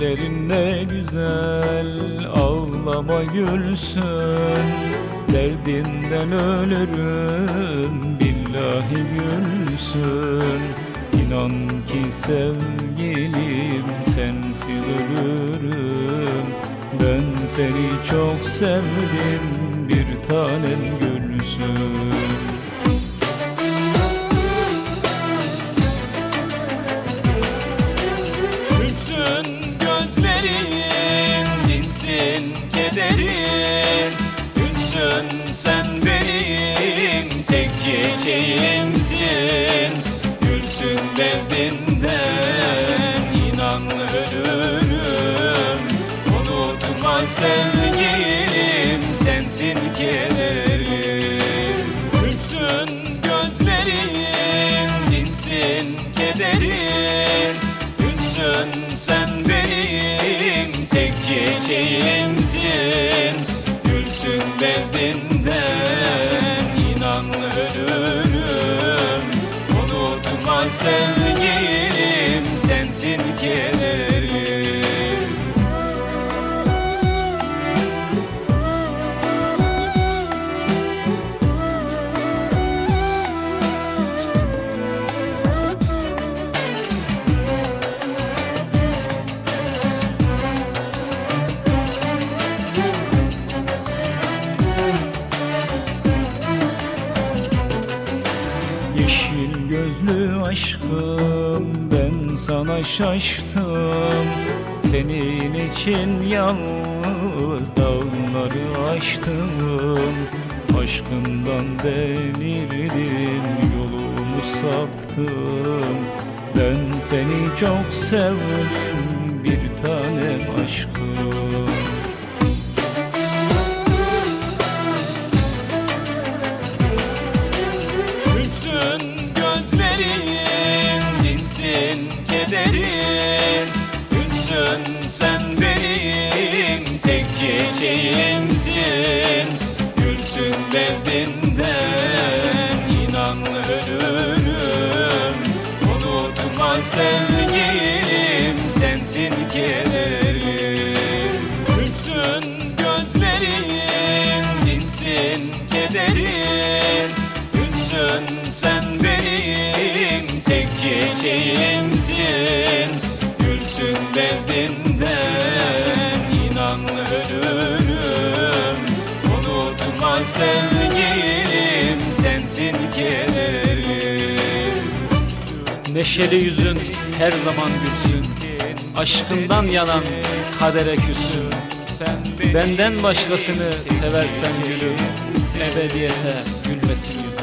Gözlerin ne güzel ağlama gülsün. Derdinden ölürüm billahi gülsün. İnan ki sevgilim sensiz ölürüm. Ben seni çok sevdim bir tanem Gülsün dinsin kederin Gülsün sen benim tek çiçeğimsin. Gülsün derdinden inan ölürüm. Unutma sevgilim sensin kederim. Gülsün gözlerin, dinsin kederin Gülsün sen benim tek çiçeğimsin derdinden inan ölürüm. Unutma sevgilim sensin kederim aşkım ben sana şaştım. Senin için yalnız dağları aştım. Aşkından delirdim yolumu saptım Ben seni çok sevdim bir tanem aşkım. Gözlerin, kederin Gülsün sen benim tek çiçeğimsin. Gülsün derdinden inan ölürüm Unutma sevgilim sensin kederim. Gülsün gözlerin, dinsin kederin Gülsün çiçeğimsin Gülsün derdinden inan ölürüm. Unutma sevgilim sensin kederim Neşeli yüzün her zaman gülsün Aşkından yanan kadere küssün. Benden başkasını seversen gülüm Ebediyete gülmesin. yüzüm